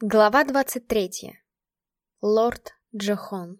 Глава 23. Лорд Джохон.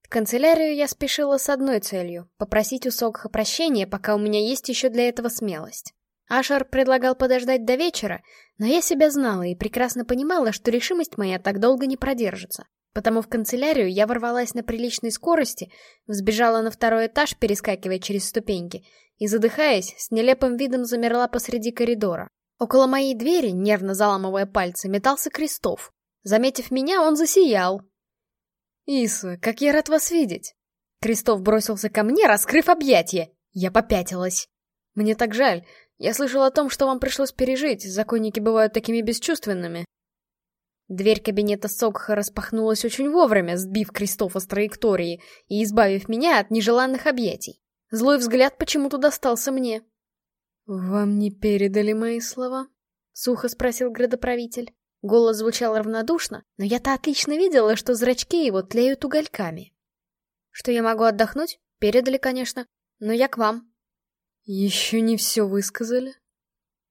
В канцелярию я спешила с одной целью — попросить у Сокха прощения, пока у меня есть еще для этого смелость. Ашар предлагал подождать до вечера, но я себя знала и прекрасно понимала, что решимость моя так долго не продержится. Потому в канцелярию я ворвалась на приличной скорости, взбежала на второй этаж, перескакивая через ступеньки, и, задыхаясь, с нелепым видом замерла посреди коридора. Около моей двери, нервно заламывая пальцы, метался Крестов. Заметив меня, он засиял. «Иса, как я рад вас видеть!» Крестов бросился ко мне, раскрыв объятия. Я попятилась. «Мне так жаль. Я слышал о том, что вам пришлось пережить. Законники бывают такими бесчувственными». Дверь кабинета Сокха распахнулась очень вовремя, сбив Кристофа с траектории и избавив меня от нежеланных объятий. Злой взгляд почему-то достался мне. «Вам не передали мои слова?» — сухо спросил градоправитель. Голос звучал равнодушно, но я-то отлично видела, что зрачки его тлеют угольками. «Что я могу отдохнуть?» «Передали, конечно, но я к вам». «Еще не все высказали?»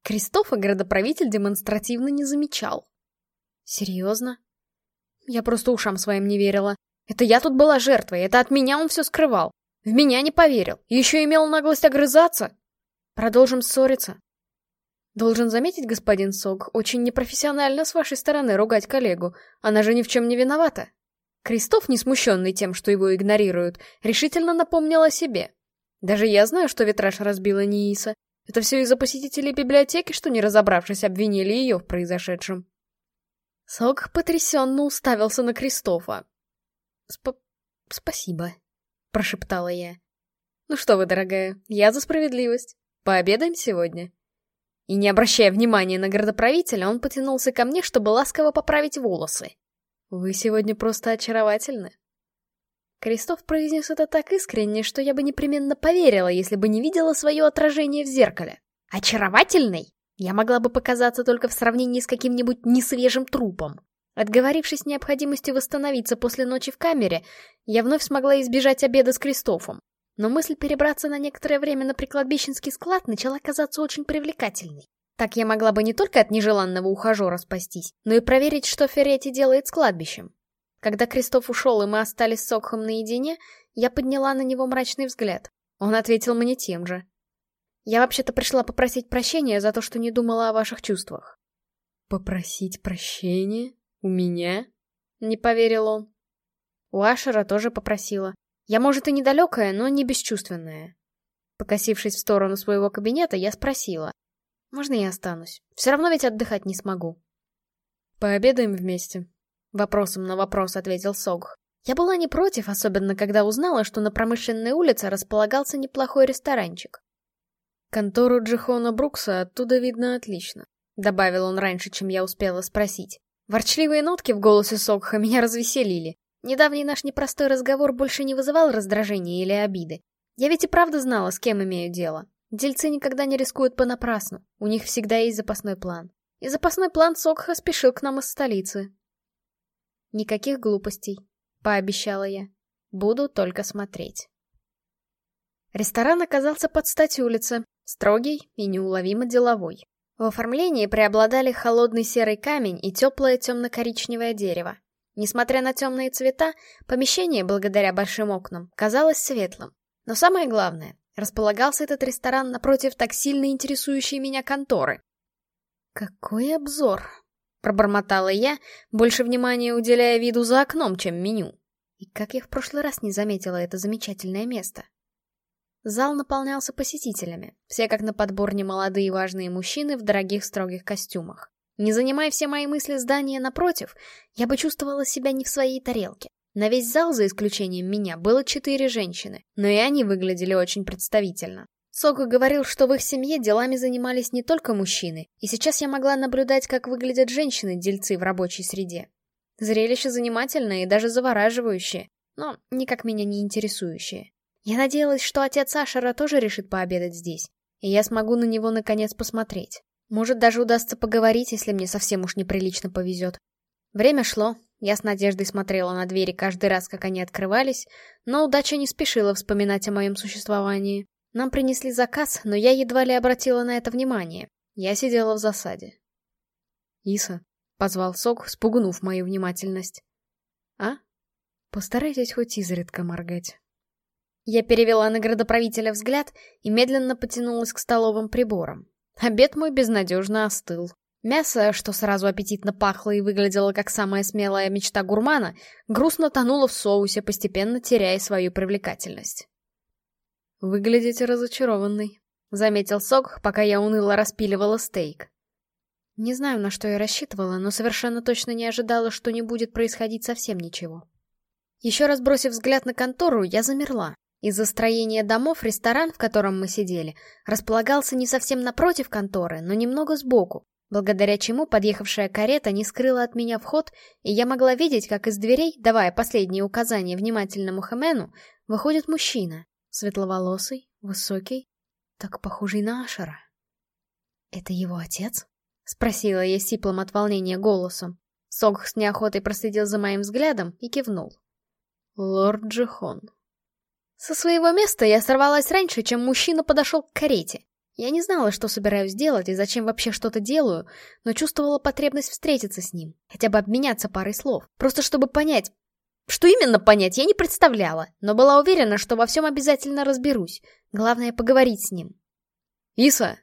Кристофа градоправитель демонстративно не замечал. «Серьезно?» Я просто ушам своим не верила. Это я тут была жертвой, это от меня он все скрывал. В меня не поверил, еще имел наглость огрызаться. Продолжим ссориться. Должен заметить, господин Сог, очень непрофессионально с вашей стороны ругать коллегу. Она же ни в чем не виновата. Крестов, не смущенный тем, что его игнорируют, решительно напомнил о себе. Даже я знаю, что витраж разбила Нииса. Это все из-за посетителей библиотеки, что, не разобравшись, обвинили ее в произошедшем. Сог потрясенно уставился на Кристофа. Сп «Спасибо», — прошептала я. «Ну что вы, дорогая, я за справедливость. Пообедаем сегодня?» И не обращая внимания на городоправителя, он потянулся ко мне, чтобы ласково поправить волосы. «Вы сегодня просто очаровательны». Крестов произнес это так искренне, что я бы непременно поверила, если бы не видела свое отражение в зеркале. «Очаровательный?» Я могла бы показаться только в сравнении с каким-нибудь несвежим трупом. Отговорившись необходимости восстановиться после ночи в камере, я вновь смогла избежать обеда с Кристофом но мысль перебраться на некоторое время на прикладбищенский склад начала казаться очень привлекательной. Так я могла бы не только от нежеланного ухажера спастись, но и проверить, что Ферретти делает с кладбищем. Когда Кристоф ушел, и мы остались с Окхом наедине, я подняла на него мрачный взгляд. Он ответил мне тем же. Я вообще-то пришла попросить прощения за то, что не думала о ваших чувствах. «Попросить прощения? У меня?» Не поверил он. У Ашера тоже попросила. Я, может, и недалекая, но не бесчувственная. Покосившись в сторону своего кабинета, я спросила. Можно я останусь? Все равно ведь отдыхать не смогу. Пообедаем вместе. Вопросом на вопрос ответил Согх. Я была не против, особенно когда узнала, что на промышленной улице располагался неплохой ресторанчик. Контору Джихона Брукса оттуда видно отлично, добавил он раньше, чем я успела спросить. Ворчливые нотки в голосе Согха меня развеселили. Недавний наш непростой разговор больше не вызывал раздражения или обиды. Я ведь и правда знала, с кем имею дело. Дельцы никогда не рискуют понапрасну. У них всегда есть запасной план. И запасной план Сокха спешил к нам из столицы. Никаких глупостей, пообещала я. Буду только смотреть. Ресторан оказался под стать улице, строгий и неуловимо деловой. В оформлении преобладали холодный серый камень и теплое темно-коричневое дерево. Несмотря на темные цвета, помещение, благодаря большим окнам, казалось светлым. Но самое главное, располагался этот ресторан напротив так сильно интересующей меня конторы. «Какой обзор!» — пробормотала я, больше внимания уделяя виду за окном, чем меню. И как я в прошлый раз не заметила это замечательное место. Зал наполнялся посетителями, все как на подбор немолодые важные мужчины в дорогих строгих костюмах. Не занимая все мои мысли здания напротив, я бы чувствовала себя не в своей тарелке. На весь зал, за исключением меня, было четыре женщины, но и они выглядели очень представительно. Сога говорил, что в их семье делами занимались не только мужчины, и сейчас я могла наблюдать, как выглядят женщины-дельцы в рабочей среде. Зрелище занимательное и даже завораживающее, но никак меня не интересующее. Я надеялась, что отец Ашера тоже решит пообедать здесь, и я смогу на него наконец посмотреть. Может, даже удастся поговорить, если мне совсем уж неприлично повезет. Время шло, я с надеждой смотрела на двери каждый раз, как они открывались, но удача не спешила вспоминать о моем существовании. Нам принесли заказ, но я едва ли обратила на это внимание. Я сидела в засаде. «Иса, позвал Сок, спугнув мою внимательность. «А? Постарайтесь хоть изредка моргать». Я перевела на градоправителя взгляд и медленно потянулась к столовым приборам. Обед мой безнадежно остыл. Мясо, что сразу аппетитно пахло и выглядело как самая смелая мечта гурмана, грустно тонуло в соусе, постепенно теряя свою привлекательность. «Выглядите разочарованный», — заметил Сок, пока я уныло распиливала стейк. Не знаю, на что я рассчитывала, но совершенно точно не ожидала, что не будет происходить совсем ничего. Еще раз бросив взгляд на контору, я замерла. Из-за строения домов ресторан, в котором мы сидели, располагался не совсем напротив конторы, но немного сбоку, благодаря чему подъехавшая карета не скрыла от меня вход, и я могла видеть, как из дверей, давая последние указания внимательному Хэмену, выходит мужчина, светловолосый, высокий, так похожий на Ашера. «Это его отец?» — спросила я сиплым от волнения голосом. Согх с неохотой проследил за моим взглядом и кивнул. «Лорд Джихон». Со своего места я сорвалась раньше, чем мужчина подошел к карете. Я не знала, что собираюсь делать и зачем вообще что-то делаю, но чувствовала потребность встретиться с ним, хотя бы обменяться парой слов, просто чтобы понять. Что именно понять, я не представляла, но была уверена, что во всем обязательно разберусь. Главное — поговорить с ним. «Иса!»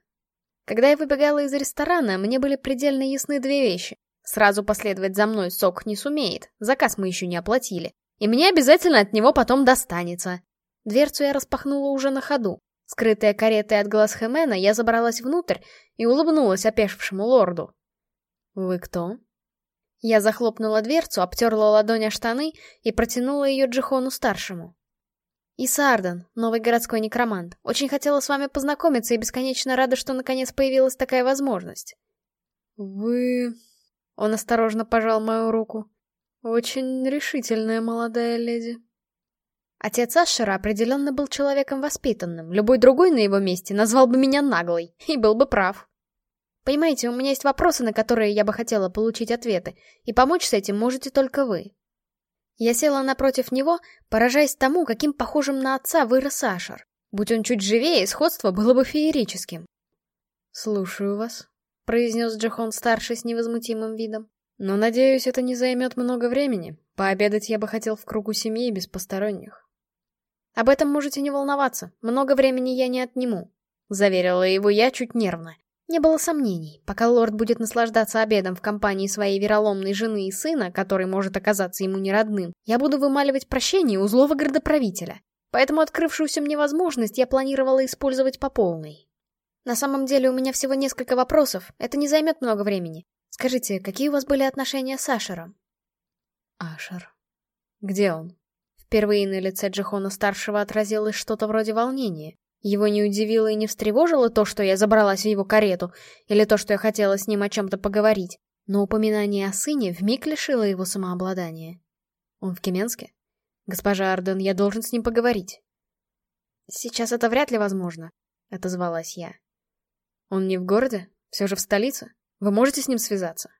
Когда я выбегала из ресторана, мне были предельно ясны две вещи. Сразу последовать за мной сок не сумеет, заказ мы еще не оплатили. И мне обязательно от него потом достанется. Дверцу я распахнула уже на ходу. Скрытая каретой от глаз Хэмена, я забралась внутрь и улыбнулась опешившему лорду. «Вы кто?» Я захлопнула дверцу, обтерла ладонь о штаны и протянула ее Джихону-старшему. «Иса Арден, новый городской некромант. Очень хотела с вами познакомиться и бесконечно рада, что наконец появилась такая возможность». «Вы...» Он осторожно пожал мою руку. «Очень решительная молодая леди». Отец Ашера определенно был человеком воспитанным, любой другой на его месте назвал бы меня наглой, и был бы прав. Понимаете, у меня есть вопросы, на которые я бы хотела получить ответы, и помочь с этим можете только вы. Я села напротив него, поражаясь тому, каким похожим на отца вырос Ашер. Будь он чуть живее, сходство было бы феерическим. «Слушаю вас», — произнес Джихон-старший с невозмутимым видом. «Но, надеюсь, это не займет много времени. Пообедать я бы хотел в кругу семьи без посторонних». «Об этом можете не волноваться, много времени я не отниму», — заверила его я чуть нервно. Не было сомнений, пока лорд будет наслаждаться обедом в компании своей вероломной жены и сына, который может оказаться ему неродным, я буду вымаливать прощение у злого городоправителя. Поэтому открывшуюся мне возможность я планировала использовать по полной. На самом деле у меня всего несколько вопросов, это не займет много времени. Скажите, какие у вас были отношения с Ашером? Ашер. Где он? Впервые на лице Джихона-старшего отразилось что-то вроде волнения. Его не удивило и не встревожило то, что я забралась в его карету, или то, что я хотела с ним о чем-то поговорить, но упоминание о сыне вмиг лишило его самообладания. Он в Кеменске? Госпожа Арден, я должен с ним поговорить. Сейчас это вряд ли возможно, — отозвалась я. Он не в городе? Все же в столице? Вы можете с ним связаться?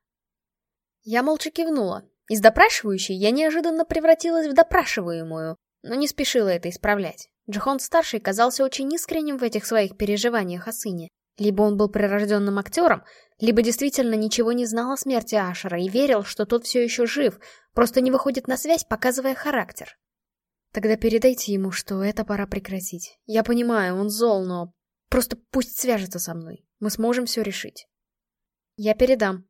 Я молча кивнула, из допрашивающей я неожиданно превратилась в допрашиваемую, но не спешила это исправлять. Джихон-старший казался очень искренним в этих своих переживаниях о сыне. Либо он был прирожденным актером, либо действительно ничего не знал о смерти Ашера и верил, что тот все еще жив, просто не выходит на связь, показывая характер. Тогда передайте ему, что это пора прекратить. Я понимаю, он зол, но просто пусть свяжется со мной. Мы сможем все решить. Я передам,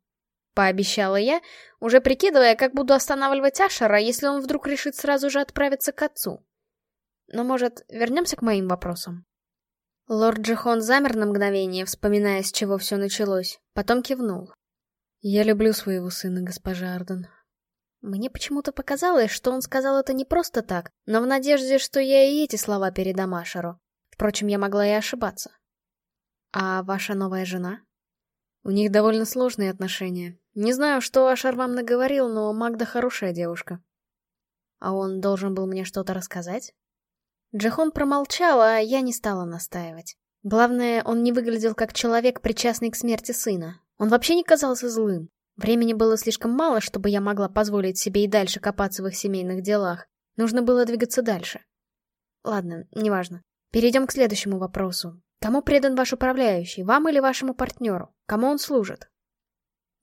Пообещала я, уже прикидывая, как буду останавливать Ашера, если он вдруг решит сразу же отправиться к отцу. Но, может, вернемся к моим вопросам? Лорд Джихон замер на мгновение, вспоминая, с чего все началось, потом кивнул. «Я люблю своего сына, госпожа Арден». Мне почему-то показалось, что он сказал это не просто так, но в надежде, что я и эти слова передам Ашеру. Впрочем, я могла и ошибаться. «А ваша новая жена?» «У них довольно сложные отношения. Не знаю, что Ашар вам наговорил, но Магда хорошая девушка. А он должен был мне что-то рассказать? Джахон промолчал, а я не стала настаивать. Главное, он не выглядел как человек, причастный к смерти сына. Он вообще не казался злым. Времени было слишком мало, чтобы я могла позволить себе и дальше копаться в их семейных делах. Нужно было двигаться дальше. Ладно, неважно. Перейдем к следующему вопросу. Кому предан ваш управляющий, вам или вашему партнеру? Кому он служит?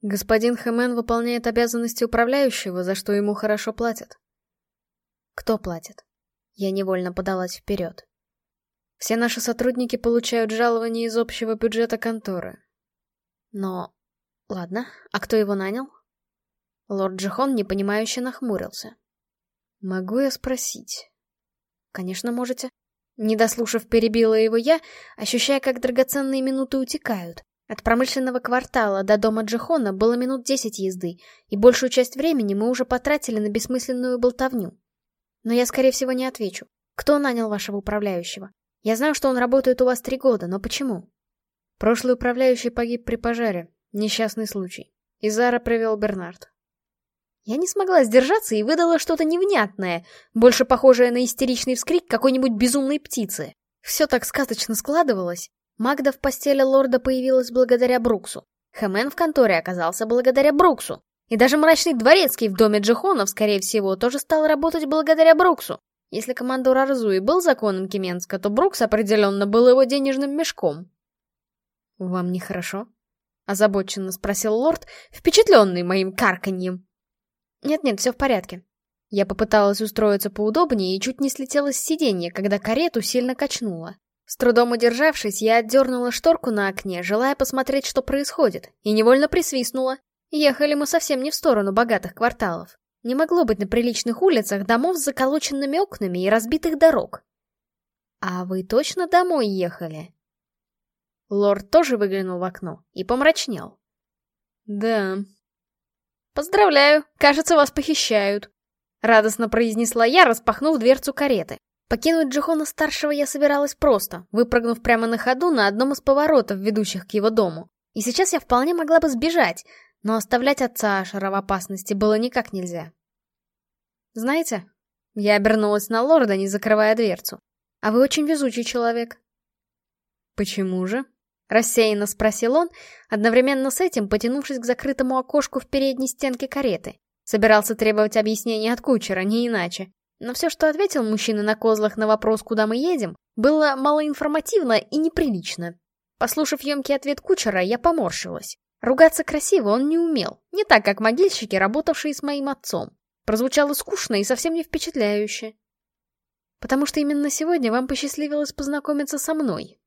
Господин Хэмен выполняет обязанности управляющего, за что ему хорошо платят. Кто платит? Я невольно подалась вперед. Все наши сотрудники получают жалование из общего бюджета конторы. Но... Ладно, а кто его нанял? Лорд Джихон непонимающе нахмурился. Могу я спросить? Конечно, можете. Не дослушав, перебила его я, ощущая, как драгоценные минуты утекают. От промышленного квартала до дома Джихона было минут десять езды, и большую часть времени мы уже потратили на бессмысленную болтовню. Но я, скорее всего, не отвечу. Кто нанял вашего управляющего? Я знаю, что он работает у вас три года, но почему? Прошлый управляющий погиб при пожаре. Несчастный случай. Изара привел Бернард. Я не смогла сдержаться и выдала что-то невнятное, больше похожее на истеричный вскрик какой-нибудь безумной птицы. Все так сказочно складывалось. Магда в постели лорда появилась благодаря Бруксу. Хэмен в конторе оказался благодаря Бруксу. И даже мрачный дворецкий в доме Джихонов, скорее всего, тоже стал работать благодаря Бруксу. Если командор Арзу был законом Кеменска, то Брукс определенно был его денежным мешком. «Вам нехорошо?» — озабоченно спросил лорд, впечатленный моим карканьем. «Нет-нет, все в порядке». Я попыталась устроиться поудобнее и чуть не слетела с сиденья, когда карету сильно качнула. С трудом удержавшись, я отдернула шторку на окне, желая посмотреть, что происходит, и невольно присвистнула. Ехали мы совсем не в сторону богатых кварталов. Не могло быть на приличных улицах домов с заколоченными окнами и разбитых дорог. «А вы точно домой ехали?» Лорд тоже выглянул в окно и помрачнел. «Да, «Поздравляю, кажется, вас похищают», — радостно произнесла я, распахнув дверцу кареты. Покинуть Джихона-старшего я собиралась просто, выпрыгнув прямо на ходу на одном из поворотов, ведущих к его дому. И сейчас я вполне могла бы сбежать, но оставлять отца Ашера в опасности было никак нельзя. «Знаете?» Я обернулась на лорда, не закрывая дверцу. «А вы очень везучий человек». «Почему же?» Рассеянно спросил он, одновременно с этим потянувшись к закрытому окошку в передней стенке кареты. Собирался требовать объяснений от кучера, не иначе. Но все, что ответил мужчина на козлах на вопрос, куда мы едем, было малоинформативно и неприлично. Послушав емкий ответ кучера, я поморщилась. Ругаться красиво он не умел, не так, как могильщики, работавшие с моим отцом. Прозвучало скучно и совсем не впечатляюще. Потому что именно сегодня вам посчастливилось познакомиться со мной,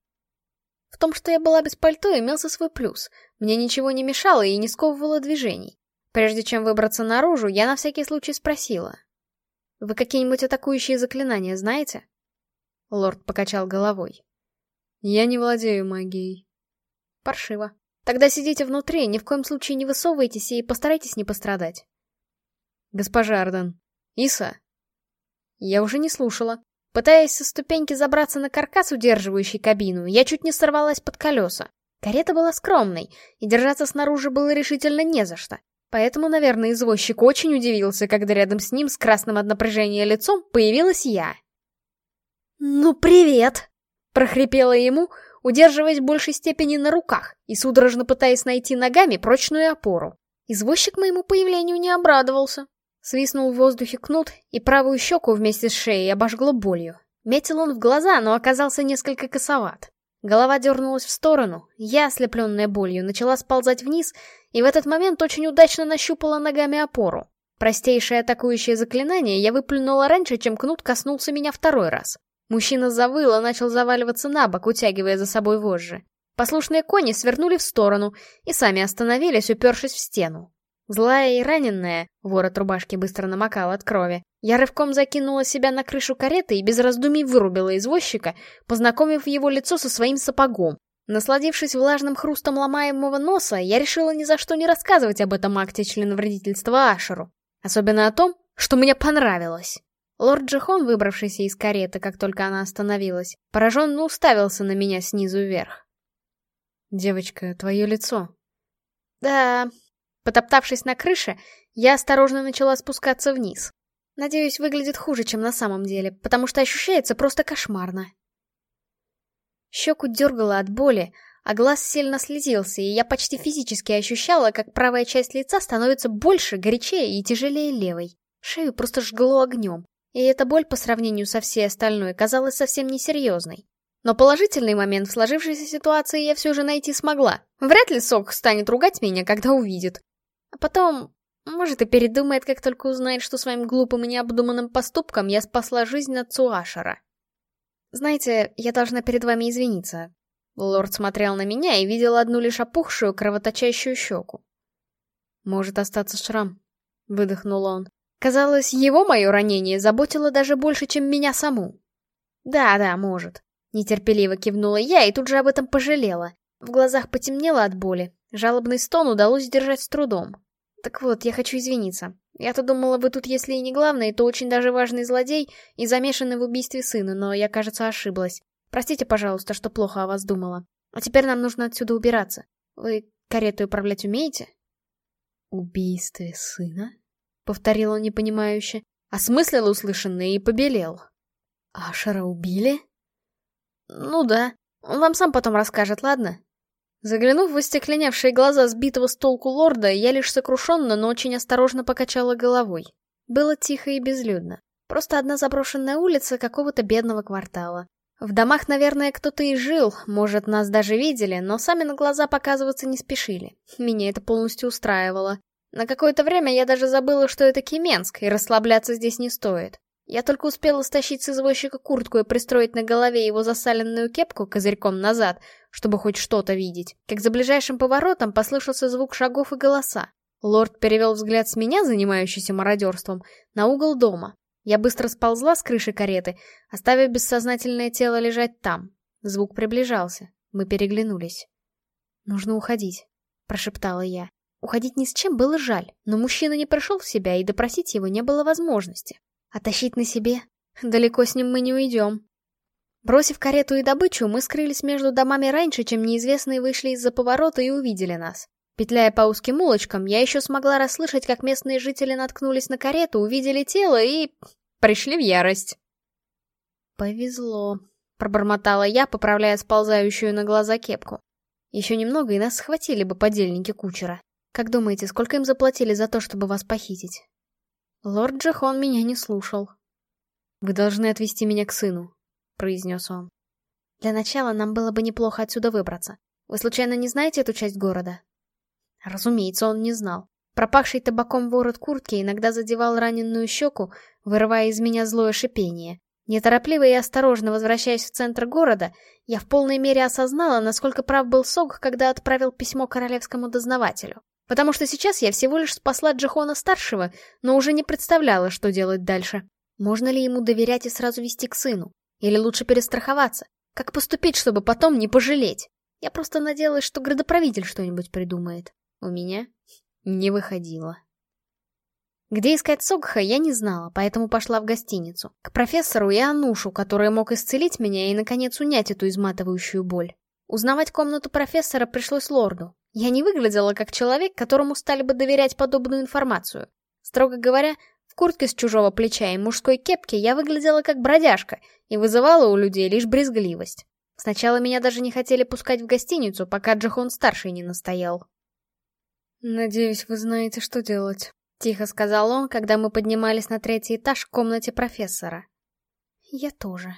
в том, что я была без пальто, имелся свой плюс. Мне ничего не мешало и не сковывало движений. Прежде чем выбраться наружу, я на всякий случай спросила. «Вы какие-нибудь атакующие заклинания знаете?» Лорд покачал головой. «Я не владею магией». «Паршиво. Тогда сидите внутри, ни в коем случае не высовывайтесь и постарайтесь не пострадать». «Госпожа Арден. Иса?» Я уже не слушала. Пытаясь со ступеньки забраться на каркас, удерживающий кабину, я чуть не сорвалась под колеса. Карета была скромной, и держаться снаружи было решительно не за что. Поэтому, наверное, извозчик очень удивился, когда рядом с ним с красным от напряжения лицом появилась я. «Ну, привет!» — прохрипела ему, удерживаясь в большей степени на руках и судорожно пытаясь найти ногами прочную опору. Извозчик моему появлению не обрадовался. Свистнул в воздухе кнут, и правую щеку вместе с шеей обожгло болью. Метил он в глаза, но оказался несколько косоват. Голова дернулась в сторону, я, ослепленная болью, начала сползать вниз, и в этот момент очень удачно нащупала ногами опору. Простейшее атакующее заклинание я выплюнула раньше, чем кнут коснулся меня второй раз. Мужчина завыл и начал заваливаться на бок, утягивая за собой вожжи. Послушные кони свернули в сторону и сами остановились, упершись в стену. Злая и раненная, ворот рубашки быстро намокал от крови, я рывком закинула себя на крышу кареты и без раздумий вырубила извозчика, познакомив его лицо со своим сапогом. Насладившись влажным хрустом ломаемого носа, я решила ни за что не рассказывать об этом акте членовредительства Ашеру. Особенно о том, что мне понравилось. Лорд Джихон, выбравшийся из кареты, как только она остановилась, пораженно уставился на меня снизу вверх. «Девочка, твое лицо». «Да, Потоптавшись на крыше, я осторожно начала спускаться вниз. Надеюсь, выглядит хуже, чем на самом деле, потому что ощущается просто кошмарно. Щеку дергало от боли, а глаз сильно слезился, и я почти физически ощущала, как правая часть лица становится больше, горячее и тяжелее левой. Шею просто жгло огнем, и эта боль по сравнению со всей остальной казалась совсем несерьезной. Но положительный момент в сложившейся ситуации я все же найти смогла. Вряд ли Сок станет ругать меня, когда увидит. А потом, может, и передумает, как только узнает, что своим глупым и необдуманным поступком я спасла жизнь отцу Ашера. Знаете, я должна перед вами извиниться. Лорд смотрел на меня и видел одну лишь опухшую, кровоточащую щеку. «Может остаться шрам», — выдохнул он. Казалось, его мое ранение заботило даже больше, чем меня саму. «Да-да, может», — нетерпеливо кивнула я и тут же об этом пожалела. В глазах потемнело от боли. Жалобный стон удалось сдержать с трудом. Так вот, я хочу извиниться. Я-то думала, вы тут, если и не главный, то очень даже важный злодей и замешанный в убийстве сына, но я, кажется, ошиблась. Простите, пожалуйста, что плохо о вас думала. А теперь нам нужно отсюда убираться. Вы карету управлять умеете? Убийстве сына? Повторил он непонимающе. Осмыслил услышанное и побелел. Ашера убили? Ну да. Он вам сам потом расскажет, ладно? Заглянув в остекленевшие глаза сбитого с толку лорда, я лишь сокрушенно, но очень осторожно покачала головой. Было тихо и безлюдно. Просто одна заброшенная улица какого-то бедного квартала. В домах, наверное, кто-то и жил, может, нас даже видели, но сами на глаза показываться не спешили. Меня это полностью устраивало. На какое-то время я даже забыла, что это Кеменск, и расслабляться здесь не стоит. Я только успела стащить с извозчика куртку и пристроить на голове его засаленную кепку козырьком назад, чтобы хоть что-то видеть, как за ближайшим поворотом послышался звук шагов и голоса. Лорд перевел взгляд с меня, занимающийся мародерством, на угол дома. Я быстро сползла с крыши кареты, оставив бессознательное тело лежать там. Звук приближался. Мы переглянулись. «Нужно уходить», — прошептала я. Уходить ни с чем было жаль, но мужчина не пришел в себя, и допросить его не было возможности. А тащить на себе? Далеко с ним мы не уйдем. Бросив карету и добычу, мы скрылись между домами раньше, чем неизвестные вышли из-за поворота и увидели нас. Петляя по узким улочкам, я еще смогла расслышать, как местные жители наткнулись на карету, увидели тело и пришли в ярость. «Повезло», — пробормотала я, поправляя сползающую на глаза кепку. «Еще немного, и нас схватили бы подельники кучера. Как думаете, сколько им заплатили за то, чтобы вас похитить?» Лорд Джахон меня не слушал. «Вы должны отвезти меня к сыну», — произнес он. «Для начала нам было бы неплохо отсюда выбраться. Вы случайно не знаете эту часть города?» Разумеется, он не знал. Пропахший табаком ворот куртки иногда задевал раненую щеку, вырывая из меня злое шипение. Неторопливо и осторожно возвращаясь в центр города, я в полной мере осознала, насколько прав был Сог, когда отправил письмо королевскому дознавателю. Потому что сейчас я всего лишь спасла Джихона-старшего, но уже не представляла, что делать дальше. Можно ли ему доверять и сразу вести к сыну? Или лучше перестраховаться? Как поступить, чтобы потом не пожалеть? Я просто надеялась, что градоправитель что-нибудь придумает. У меня не выходило. Где искать Согха, я не знала, поэтому пошла в гостиницу. К профессору и Анушу, который мог исцелить меня и, наконец, унять эту изматывающую боль. Узнавать комнату профессора пришлось лорду. Я не выглядела как человек, которому стали бы доверять подобную информацию. Строго говоря, куртке с чужого плеча и мужской кепке я выглядела как бродяжка и вызывала у людей лишь брезгливость. Сначала меня даже не хотели пускать в гостиницу, пока Джахон-старший не настоял. «Надеюсь, вы знаете, что делать», — тихо сказал он, когда мы поднимались на третий этаж в комнате профессора. «Я тоже».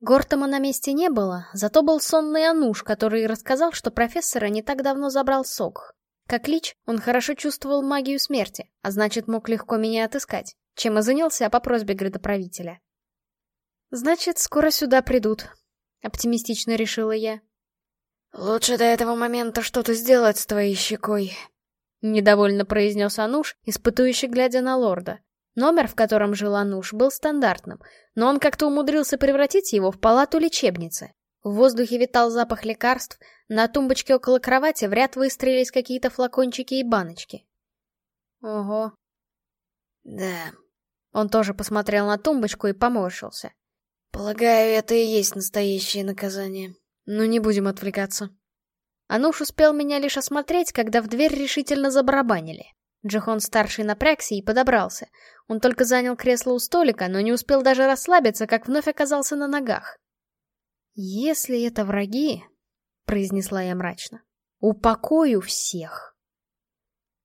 Гортома на месте не было, зато был сонный Ануш, который рассказал, что профессора не так давно забрал сок. Как лич, он хорошо чувствовал магию смерти, а значит, мог легко меня отыскать, чем и занялся по просьбе градоправителя. «Значит, скоро сюда придут», — оптимистично решила я. «Лучше до этого момента что-то сделать с твоей щекой», — недовольно произнес Ануш, испытующий глядя на лорда. Номер, в котором жил Ануш, был стандартным, но он как-то умудрился превратить его в палату лечебницы. В воздухе витал запах лекарств, на тумбочке около кровати в ряд выстроились какие-то флакончики и баночки. Ого. Да. Он тоже посмотрел на тумбочку и поморщился. Полагаю, это и есть настоящее наказание. Но не будем отвлекаться. Ануш успел меня лишь осмотреть, когда в дверь решительно забарабанили. Джихон-старший напрягся и подобрался. Он только занял кресло у столика, но не успел даже расслабиться, как вновь оказался на ногах. «Если это враги», — произнесла я мрачно, — «упокою всех».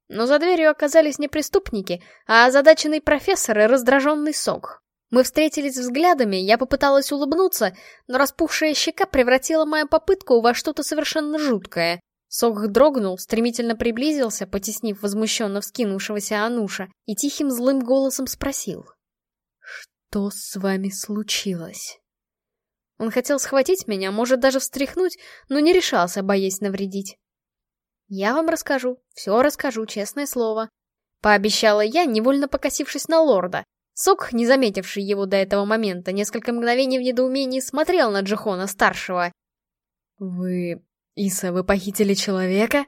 Но за дверью оказались не преступники, а озадаченный профессор и раздраженный сок. Мы встретились взглядами, я попыталась улыбнуться, но распухшая щека превратила мою попытку во что-то совершенно жуткое. Согх дрогнул, стремительно приблизился, потеснив возмущенно вскинувшегося Ануша, и тихим злым голосом спросил. «Что с вами случилось?» Он хотел схватить меня, может даже встряхнуть, но не решался, боясь навредить. «Я вам расскажу, все расскажу, честное слово», — пообещала я, невольно покосившись на лорда. Сок, не заметивший его до этого момента, несколько мгновений в недоумении смотрел на Джихона-старшего. «Вы... Иса, вы похитили человека?»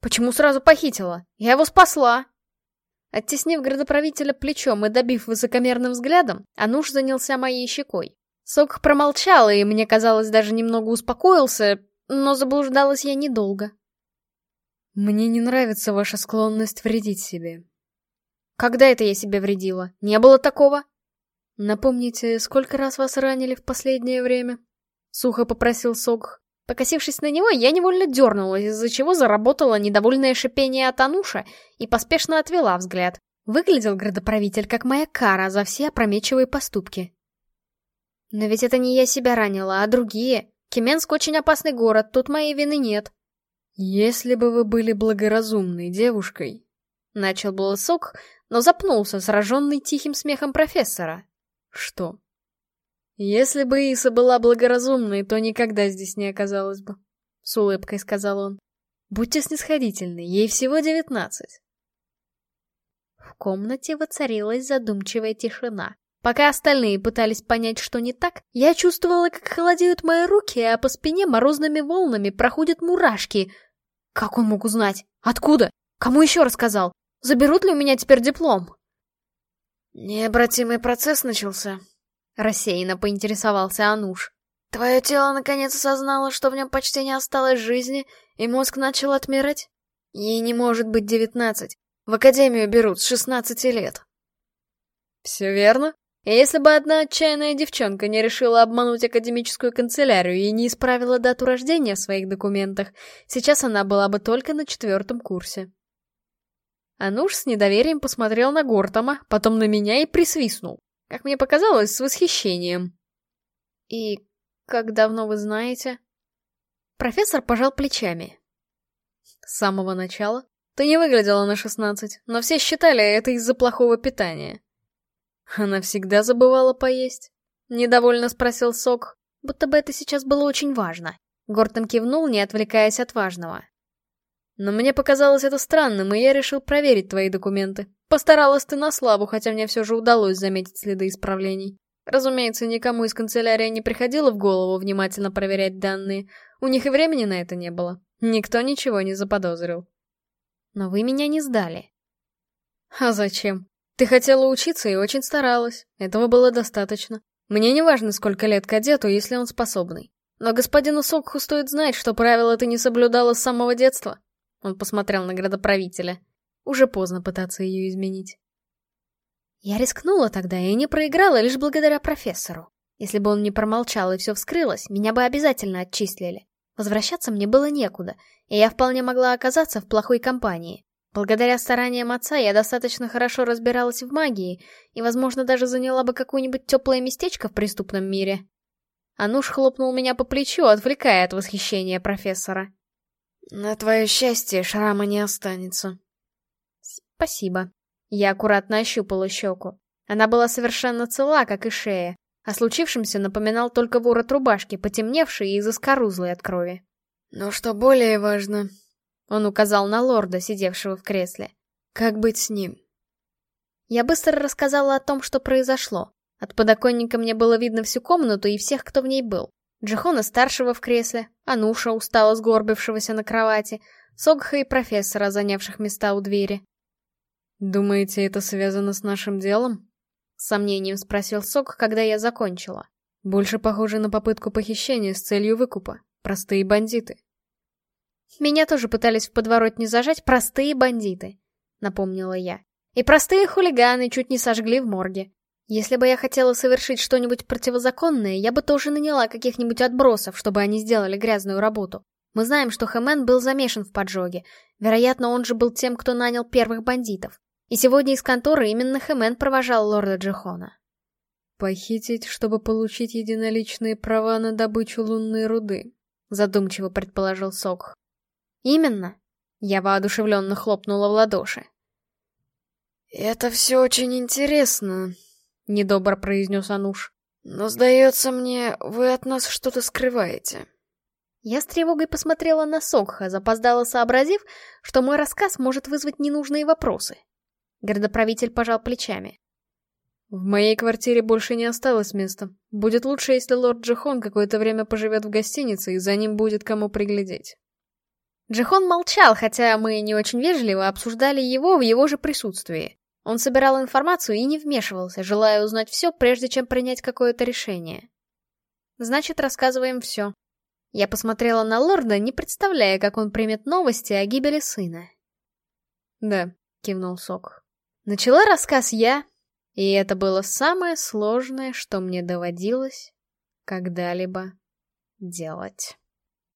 «Почему сразу похитила? Я его спасла!» Оттеснив градоправителя плечом и добив высокомерным взглядом, Ануш занялся моей щекой. Сок промолчал, и мне казалось, даже немного успокоился, но заблуждалась я недолго. Мне не нравится ваша склонность вредить себе. Когда это я себе вредила? Не было такого? Напомните, сколько раз вас ранили в последнее время? Сухо попросил Сок. Покосившись на него, я невольно дернулась, из-за чего заработало недовольное шипение от Ануша и поспешно отвела взгляд. Выглядел градоправитель как моя кара за все опрометчивые поступки. Но ведь это не я себя ранила, а другие. Кеменск очень опасный город, тут моей вины нет. Если бы вы были благоразумной девушкой, начал был но запнулся, сраженный тихим смехом профессора. Что? Если бы Иса была благоразумной, то никогда здесь не оказалась бы, с улыбкой сказал он. Будьте снисходительны, ей всего девятнадцать. В комнате воцарилась задумчивая тишина. Пока остальные пытались понять, что не так, я чувствовала, как холодеют мои руки, а по спине морозными волнами проходят мурашки. Как он мог узнать? Откуда? Кому еще рассказал? Заберут ли у меня теперь диплом? Необратимый процесс начался. Рассеянно поинтересовался Ануш. Твое тело наконец осознало, что в нем почти не осталось жизни, и мозг начал отмирать? Ей не может быть девятнадцать. В академию берут с шестнадцати лет. Все верно, если бы одна отчаянная девчонка не решила обмануть академическую канцелярию и не исправила дату рождения в своих документах, сейчас она была бы только на четвертом курсе. Ануш с недоверием посмотрел на Гортома, потом на меня и присвистнул. Как мне показалось, с восхищением. «И как давно вы знаете?» Профессор пожал плечами. С самого начала. Ты не выглядела на шестнадцать, но все считали это из-за плохого питания. Она всегда забывала поесть. Недовольно спросил Сок, будто бы это сейчас было очень важно. Гортон кивнул, не отвлекаясь от важного. Но мне показалось это странным, и я решил проверить твои документы. Постаралась ты на славу, хотя мне все же удалось заметить следы исправлений. Разумеется, никому из канцелярии не приходило в голову внимательно проверять данные. У них и времени на это не было. Никто ничего не заподозрил. Но вы меня не сдали. А зачем? Ты хотела учиться и очень старалась. Этого было достаточно. Мне не важно, сколько лет кадету, если он способный. Но господину Сокху стоит знать, что правила ты не соблюдала с самого детства. Он посмотрел на градоправителя. Уже поздно пытаться ее изменить. Я рискнула тогда и не проиграла лишь благодаря профессору. Если бы он не промолчал и все вскрылось, меня бы обязательно отчислили. Возвращаться мне было некуда, и я вполне могла оказаться в плохой компании. Благодаря стараниям отца я достаточно хорошо разбиралась в магии и, возможно, даже заняла бы какое-нибудь теплое местечко в преступном мире. Ануш хлопнул меня по плечу, отвлекая от восхищения профессора. «На твое счастье шрама не останется». «Спасибо». Я аккуратно ощупала щеку. Она была совершенно цела, как и шея. О случившемся напоминал только ворот рубашки, потемневший и заскорузлый от крови. «Но что более важно, он указал на лорда, сидевшего в кресле. Как быть с ним? Я быстро рассказала о том, что произошло. От подоконника мне было видно всю комнату и всех, кто в ней был. Джихона старшего в кресле, Ануша, устало сгорбившегося на кровати, Согха и профессора, занявших места у двери. «Думаете, это связано с нашим делом?» С сомнением спросил Сог, когда я закончила. «Больше похоже на попытку похищения с целью выкупа. Простые бандиты». Меня тоже пытались в подворотне зажать простые бандиты, напомнила я. И простые хулиганы чуть не сожгли в морге. Если бы я хотела совершить что-нибудь противозаконное, я бы тоже наняла каких-нибудь отбросов, чтобы они сделали грязную работу. Мы знаем, что Хэмен был замешан в поджоге. Вероятно, он же был тем, кто нанял первых бандитов. И сегодня из конторы именно Хэмен провожал лорда Джихона. «Похитить, чтобы получить единоличные права на добычу лунной руды», — задумчиво предположил Сокх. Именно. Я воодушевленно хлопнула в ладоши. «Это все очень интересно», — недобро произнес Ануш. «Но, сдается мне, вы от нас что-то скрываете». Я с тревогой посмотрела на Сокха, запоздала сообразив, что мой рассказ может вызвать ненужные вопросы. Городоправитель пожал плечами. В моей квартире больше не осталось места. Будет лучше, если лорд Джихон какое-то время поживет в гостинице, и за ним будет кому приглядеть. Джихон молчал, хотя мы не очень вежливо обсуждали его в его же присутствии. Он собирал информацию и не вмешивался, желая узнать все, прежде чем принять какое-то решение. Значит, рассказываем все. Я посмотрела на лорда, не представляя, как он примет новости о гибели сына. «Да», — кивнул Сок. Начала рассказ я, и это было самое сложное, что мне доводилось когда-либо делать.